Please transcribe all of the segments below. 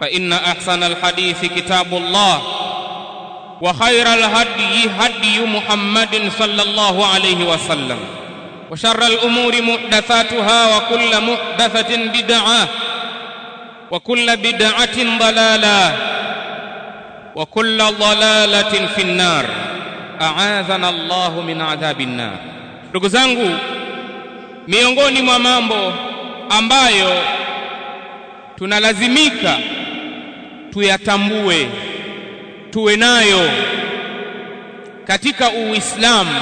فإن أحسن الحديث كتاب الله وخير الهدي هدي محمد صلى الله عليه وسلم وشر الأمور محدثاتها وكل محدثة بدعة وكل بدعة ضلالة وكل ضلالة في النار. أعاذنا الله من عذاب النار. Ndugu zangu miongoni mwa mambo ambayo tunalazimika tuyatambue tuwe nayo katika Uislamu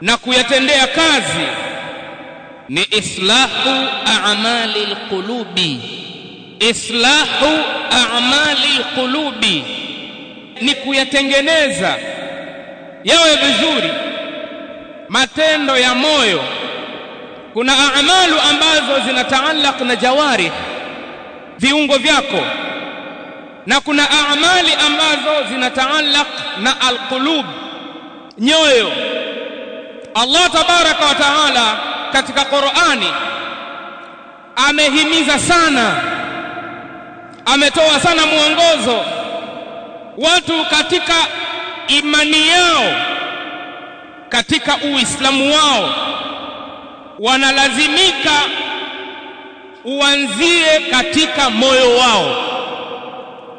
na kuyatendea kazi ni islahu a'mali alqulubi islahu a'mali alqulubi ni kuyatengeneza yawe vizuri. Matendo ya moyo kuna a'malu ambazo zinataallaq na jawarih viungo vyako na kuna amali ambazo zinataallaq na alqulub nyoyo. Allah tabaraka wa taala katika Qur'ani amehimiza sana ametoa sana mwongozo watu katika imani yao katika uislamu wao. Wanalazimika uanzie katika moyo wao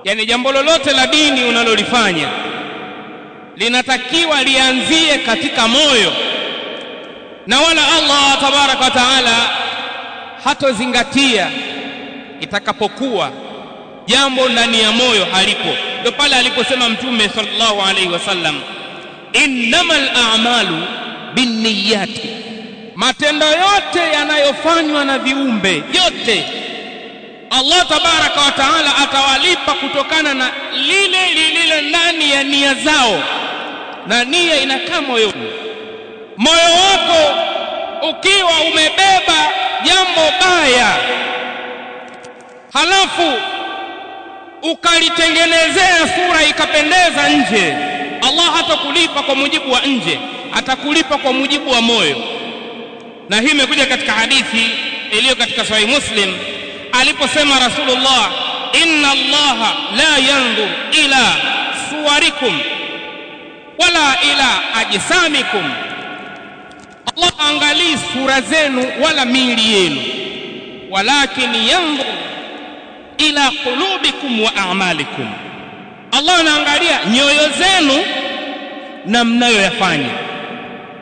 yani jambo lolote la dini unalolifanya linatakiwa lianzie katika moyo. Na wala Allah tabaraka wa taala hatozingatia itakapokuwa jambo ndani ya moyo halipo. Ndio pale aliposema mtume sallallahu alaihi wasallam innamal a'malu binniyati. Matendo yote yanayofanywa na viumbe yote Allah tabaraka wa taala atawalipa kutokana na lile lililo ndani ya nia zao. Na nia inakaa moyoni moyo wako ukiwa umebeba jambo baya. Halafu ukalitengenezea sura ikapendeza nje. Allah hatakulipa kwa mujibu wa nje atakulipa kwa mujibu wa moyo. Na hii imekuja katika hadithi iliyo katika sahih muslim aliposema rasulullah inna allaha la yanzur ila suwarikum wala ila ajsamikum allah angalii sura zenu wala miili yenu walakin yanzur ila qulubikum wa a'malikum. Allah anaangalia nyoyo zenu na mnayoyafanya.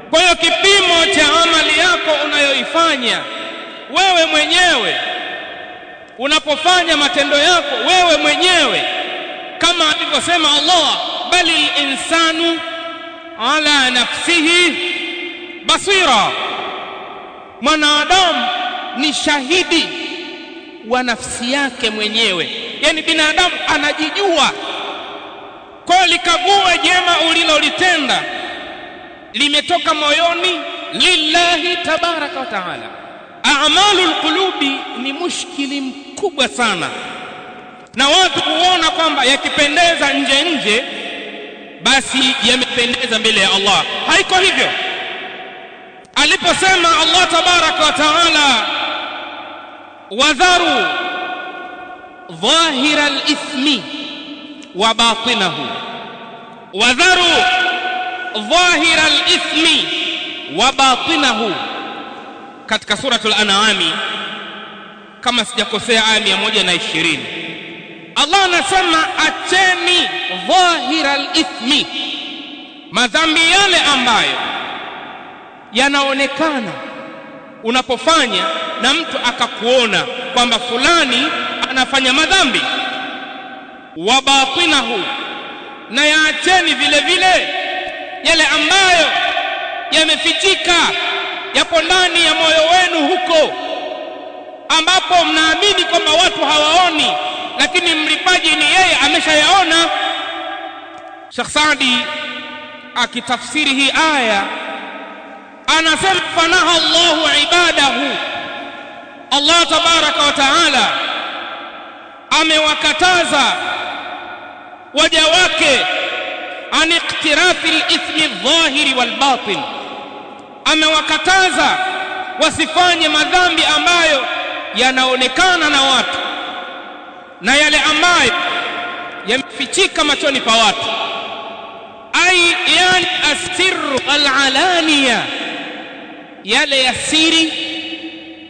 Kwa hiyo kipimo cha amali yako unayoifanya wewe mwenyewe unapofanya matendo yako wewe mwenyewe kama alivyosema Allah bali linsanu ala nafsihi basira. Mwanadamu ni shahidi wa nafsi yake mwenyewe. Yani binadamu anajijua. Kwa likague jema ulilolitenda limetoka moyoni lillahi tabaraka wa taala. A'malul qulubi ni mushkili sana. Na watu kuona kwamba yakipendeza nje nje basi yamependeza mbele ya Allah. Haiko hivyo. Aliposema Allah tabaraka wa taala wadharu dhahira al-ithmi wa batinahu. Wadharu dhahira al-ithmi wa batinahu. Katika suratul an'ami kama sijakosea aya 120 Allah anasema acheni dhahira al-ithmi. Madhambi yale ambayo yanaonekana unapofanya na mtu akakuona kwamba fulani anafanya madhambi. Wa batinahu na yaacheni vile vile yale ambayo yamefichika yapo ndani ya moyo ambapo mnaamini kwamba watu hawaoni lakini mlipaji ni yeye ameshayaona. Sheikh Saadi akitafsiri hii aya anasema fanaha Allahu ibadahu. Allah tabaraka wa taala amewakataza waja wake an iktirafi al-ithmi adh-dhahiri wal-batin. Amewakataza wasifanye madhambi ambayo yanaonekana na watu na yale ambayo yamefichika machoni pa watu. Ai yani asirru al-alaniya yale ya siri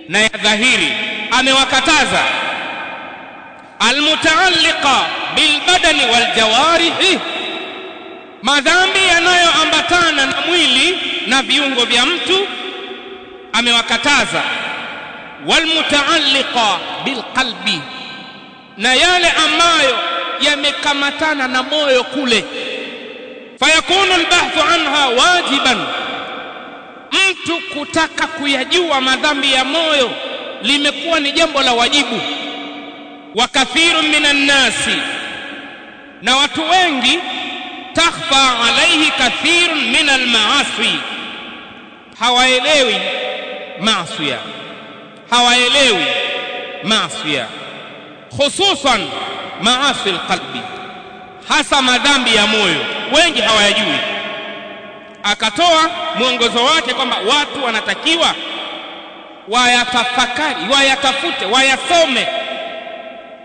na ya dhahiri amewakataza. Almutaalliqa bilbadani waljawarihi madhambi yanayoambatana na mwili na viungo vya mtu amewakataza walmutaalliqa bilqalbi na yale ambayo yamekamatana na moyo kule. Fayakunu albahthu anha wajiban mtu kutaka kuyajua madhambi ya moyo limekuwa ni jambo la wajibu. Wa kathiru minan nasi na watu wengi takhfa alaihi kathirun min almaasi hawaelewi maasiya hawaelewi maasiya hususan maasi alqalbi hasa madhambi ya moyo. Wengi hawayajui. Akatoa mwongozo wake kwamba watu wanatakiwa wayatafakari wayatafute wayasome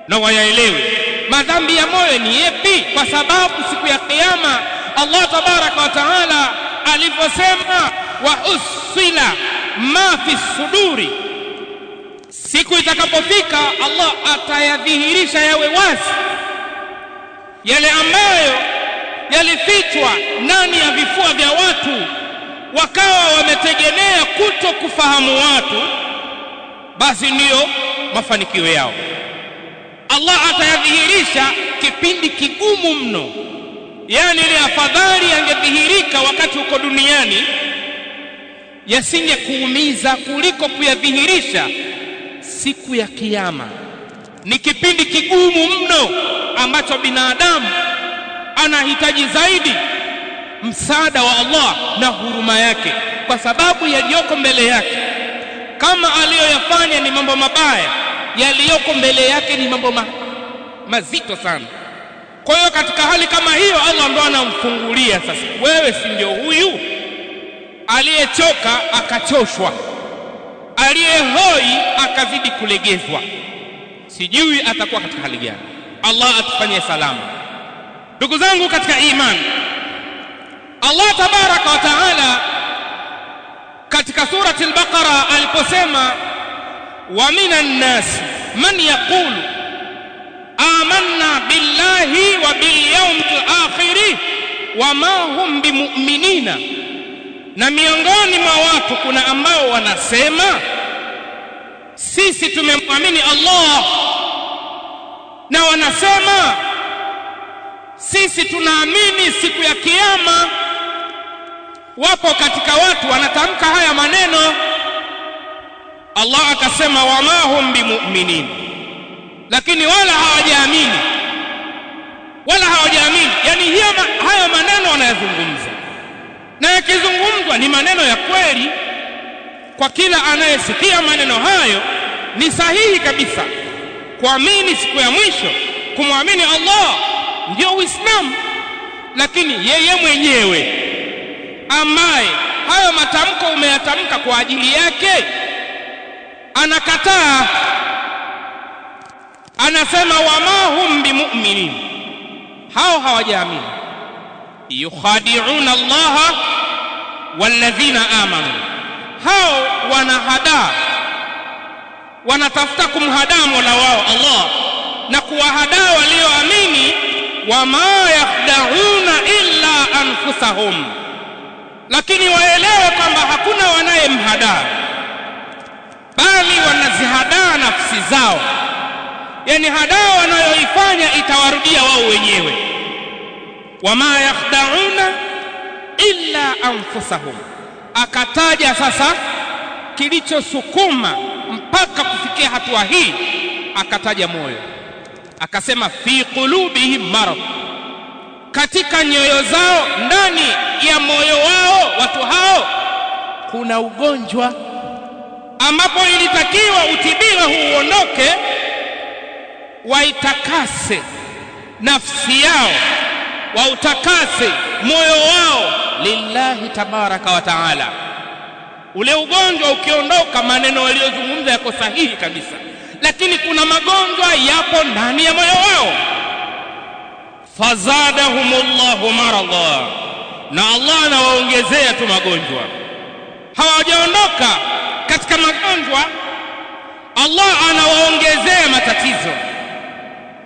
na wayaelewe. Madhambi ya moyo ni yepi kwa sababu siku ya kiyama Allah tabaraka wa taala alivyosema wa usila ma fi suduri siku itakapofika Allah atayadhihirisha yawe wazi. Yale ambayo yalifichwa ndani ya vifua vya watu wakawa wametegemea kuto kufahamu watu basi ndiyo mafanikio yao. Allah atayadhihirisha kipindi kigumu mno. Yani ile afadhali yangedhihirika wakati uko duniani yasingekuumiza kuliko kuyadhihirisha siku ya kiyama. Ni kipindi kigumu mno ambacho binadamu anahitaji zaidi msaada wa Allah na huruma yake. Kwa sababu yaliyoko mbele yake kama aliyoyafanya ni mambo mabaya yaliyoko mbele yake ni mambo ma, mazito sana. Kwa hiyo katika hali kama hiyo Allah ndo anamfungulia sasa. Wewe si ndio huyu? Aliyechoka akachoshwa aliyehoi akazidi kulegezwa. Sijui atakuwa katika hali gani. Allah atufanyie salama. Ndugu zangu katika imani Allah tabaraka wa taala katika surati al-Baqara aliposema wa minan nas man yaqulu amanna billahi wa bil yawmil akhir wa ma hum bimu'minina. Na miongoni mwa watu kuna ambao wanasema sisi tumemwamini Allah. Na wanasema sisi tunaamini siku ya kiyama wapo katika watu wanatamka haya maneno. Allah akasema wama hum bimu'minin. Lakini wala hawajaamini. Wala hawajaamini. Yani hiyo hayo maneno wanayazungumza. Na yakizungumzwa ni maneno ya kweli kwa kila anayesikia maneno hayo ni sahihi kabisa kuamini siku ya mwisho kumwamini Allah ndio Uislamu. Lakini yeye mwenyewe ambaye hayo matamko umeyatamka kwa ajili yake anakataa. Anasema wama hum bimu'minin. Hao hawajaamini. Yukhadi'una allaha walladhina amanu hao wanahadaa. Wanatafuta kumhadaa mola wao allah. Na kuwahadaa walioamini wama yakhda'una illa anfusahum. Lakini waelewe kwamba hakuna wanayemhadaa bali wanazihadaa nafsi zao. Yani hadaa wanayoifanya itawarudia wao wenyewe. Wama yakhda'una illa anfusahum akataja sasa kilichosukuma mpaka kufikia hatua hii akataja moyo akasema fi qulubihim marad katika nyoyo zao ndani ya moyo wao watu hao kuna ugonjwa ambapo ilitakiwa utibiwe huuondoke waitakase nafsi yao wautakase moyo wao lillahi tabaraka wa taala. Ule ugonjwa ukiondoka maneno waliyozungumza yako sahihi kabisa. Lakini kuna magonjwa yapo ndani ya moyo wao. Fazadahumullahu maradha na Allah anawaongezea tu magonjwa. Hawajaondoka katika magonjwa. Allah anawaongezea matatizo.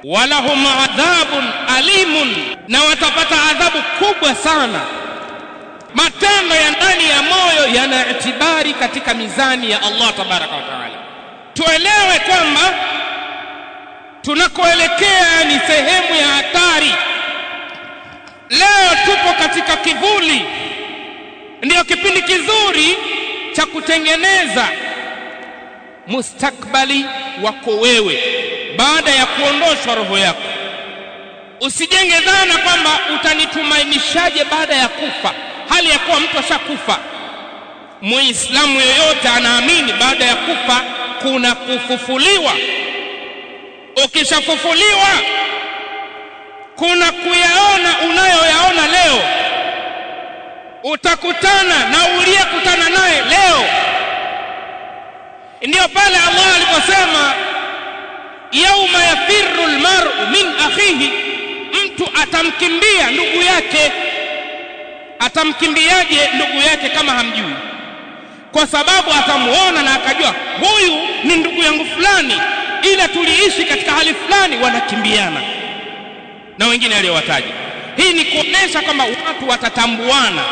Walahum adhabun alimun. Na watapata adhabu kubwa sana matendo ya ndani ya moyo yana itibari katika mizani ya Allah tabaraka wa taala. Tuelewe kwamba tunakoelekea ni sehemu ya hatari. Leo tupo katika kivuli. Ndiyo kipindi kizuri cha kutengeneza mustakbali wako wewe baada ya kuondoshwa roho yako. Usijenge dhana kwamba utanitumainishaje baada ya kufa hali ya kuwa mtu ashakufa. Muislamu yoyote anaamini baada ya kufa kuna kufufuliwa. Ukishafufuliwa kuna kuyaona unayoyaona leo. Utakutana na uliyekutana naye leo. Ndiyo pale Allah aliposema yauma yafirru almar'u min akhihi mtu atamkimbia ndugu yake atamkimbiaje ndugu yake kama hamjui? Kwa sababu atamuona na akajua huyu ni ndugu yangu fulani ila tuliishi katika hali fulani wanakimbiana. Na wengine aliyowataja hii ni kuonesha kwamba watu watatambuana.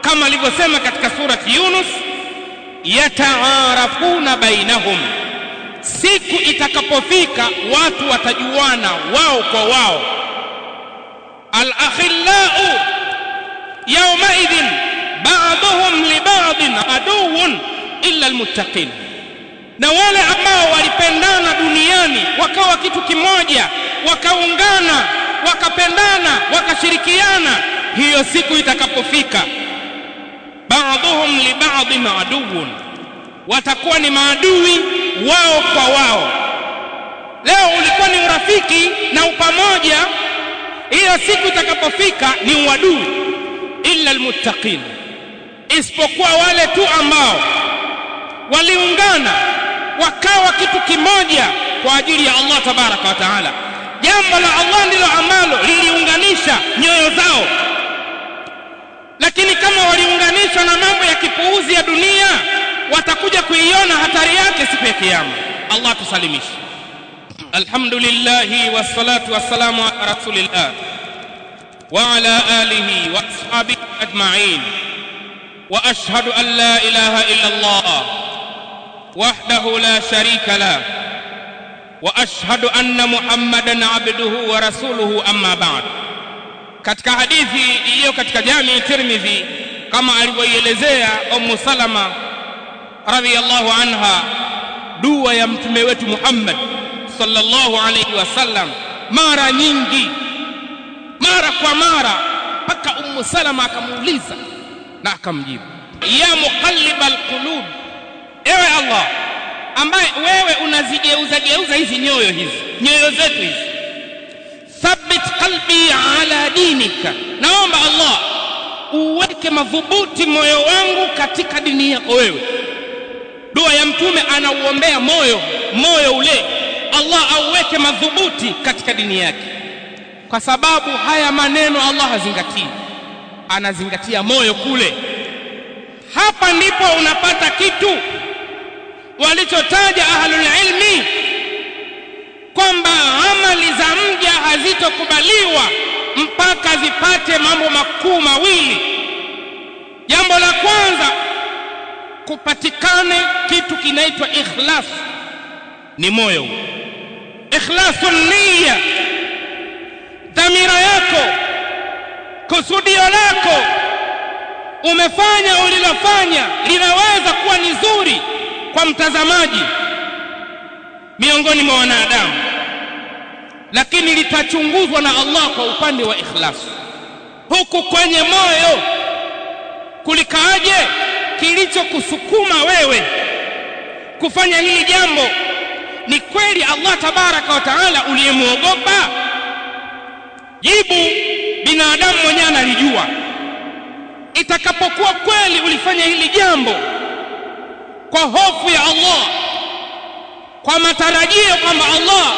Kama alivyosema katika surati Yunus yataarafuna bainahum. Siku itakapofika watu watajuana wao kwa wao. Alakhillau yawmaidhin ba'dhum li ba'dhin aduwwun illa almuttaqin na wale ambao walipendana duniani wakawa kitu kimoja wakaungana wakapendana wakashirikiana hiyo siku itakapofika ba'dhum li ba'dhin aduwwun. Watakuwa ni maadui wao kwa wao. Leo ulikuwa ni urafiki na upamoja hiyo siku itakapofika ni uadui illa almuttaqin. Isipokuwa wale tu ambao waliungana wakawa kitu kimoja kwa ajili ya Allah tabaraka wa taala. Jambo la Allah ndilo ambalo liliunganisha nyoyo zao. Lakini kama waliunganishwa na mambo ya kipuuzi ya dunia watakuja kuiona hatari yake siku ya kiyama. Allah tusalimishe alhamdulillah wassalatu wassalamu ala rasulillah wa ala alihi wa ashabihi ajma'in wa ashhadu an la ilaha illa Allah wahdahu la sharika la wa ashhadu anna muhammadan abduhu wa rasuluhu amma ba'd katika hadithi iliyo katika jami Tirmidhi kama alivyoielezea Ummu Salama radhiyallahu anha dua ya mtume wetu Muhammad sallallahu alayhi wasallam mara nyingi mara kwa mara mpaka Ummu Salama akamuuliza na akamjibu ya muqallib alqulub ewe Allah ambaye wewe unazigeuza geuza hizi nyoyo hizi nyoyo zetu hizi thabbit qalbi ala dinika naomba Allah uweke madhubuti moyo wangu katika dini yako wewe. Dua ya mtume anauombea moyo moyo ule. Allah auweke madhubuti katika dini yake kwa sababu haya maneno Allah hazingatii. Anazingatia moyo kule. Hapa ndipo unapata kitu. Walichotaja ahlul ilmi kwamba amali za mja hazitokubaliwa mpaka zipate mambo makuu mawili. Jambo la kwanza kupatikane kitu kinaitwa ikhlas. Ni moyo. Ikhlasun niyya dhamira yako kusudio lako umefanya ulilofanya linaweza kuwa ni zuri kwa mtazamaji miongoni mwa wanadamu lakini litachunguzwa na Allah kwa upande wa ikhlasi. huku kwenye moyo kulikaaje kilichokusukuma wewe kufanya hili jambo ni kweli Allah tabaraka wa taala uliyemwogopa jibu binadamu mwenyewe analijua. Itakapokuwa kweli ulifanya hili jambo kwa hofu ya Allah kwa matarajio kwamba Allah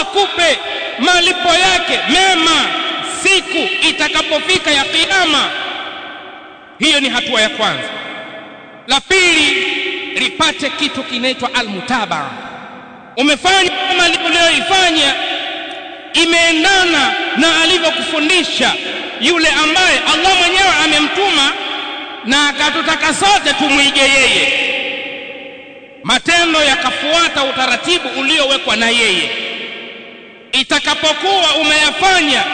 akupe malipo yake mema siku itakapofika ya kiyama hiyo ni hatua ya kwanza. La pili lipate kitu kinaitwa almutabaa umefanya kama uliyoifanya imeendana na alivyokufundisha yule ambaye Allah mwenyewe amemtuma na akatutaka sote tumwige yeye. Matendo yakafuata utaratibu uliowekwa na yeye. Itakapokuwa umeyafanya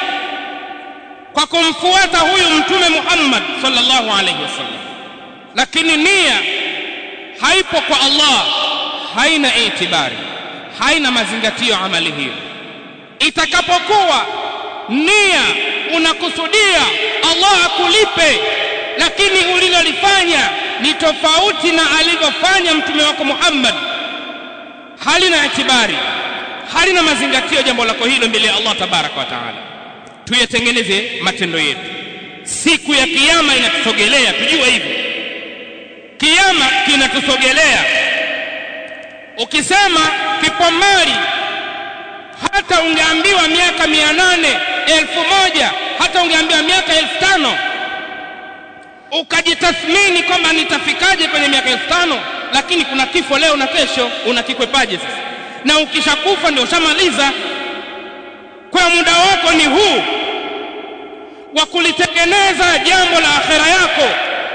kwa kumfuata huyu mtume Muhammad sallallahu alaihi wasallam. Lakini nia haipo kwa Allah haina itibari haina mazingatio amali hiyo itakapokuwa nia unakusudia Allah akulipe. Lakini ulilolifanya ni tofauti na alivyofanya mtume wako Muhammad. Halina itibari halina mazingatio jambo lako hilo mbele ya Allah tabaraka wa taala. Tuyatengeneze matendo yetu. Siku ya kiyama inatusogelea tujue hivyo. Kiyama kinatusogelea. Ukisema kipo mbali hata ungeambiwa miaka mia nane elfu moja hata ungeambiwa miaka elfu tano ukajitathmini kwamba nitafikaje kwenye miaka elfu tano lakini kuna kifo leo na kesho unakikwepaje sasa? Na ukishakufa ndio ushamaliza. Kwa muda wako ni huu wa kulitengeneza jambo la akhera yako.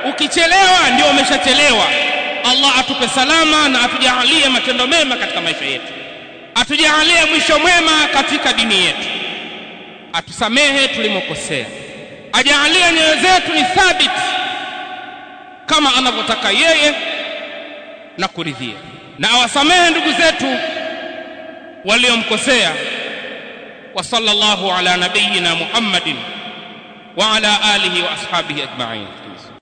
Ukichelewa ndio umeshachelewa. Allah atupe salama na atujalie matendo mema katika maisha yetu atujalie mwisho mwema katika dini yetu. Atusamehe tulimokosea. Ajalie nyoyo zetu ni thabiti kama anavyotaka yeye na kuridhia. Na awasamehe ndugu zetu waliomkosea. Wa sallallahu ala nabiyina muhammadin wa ala alihi wa ashabihi ajma'in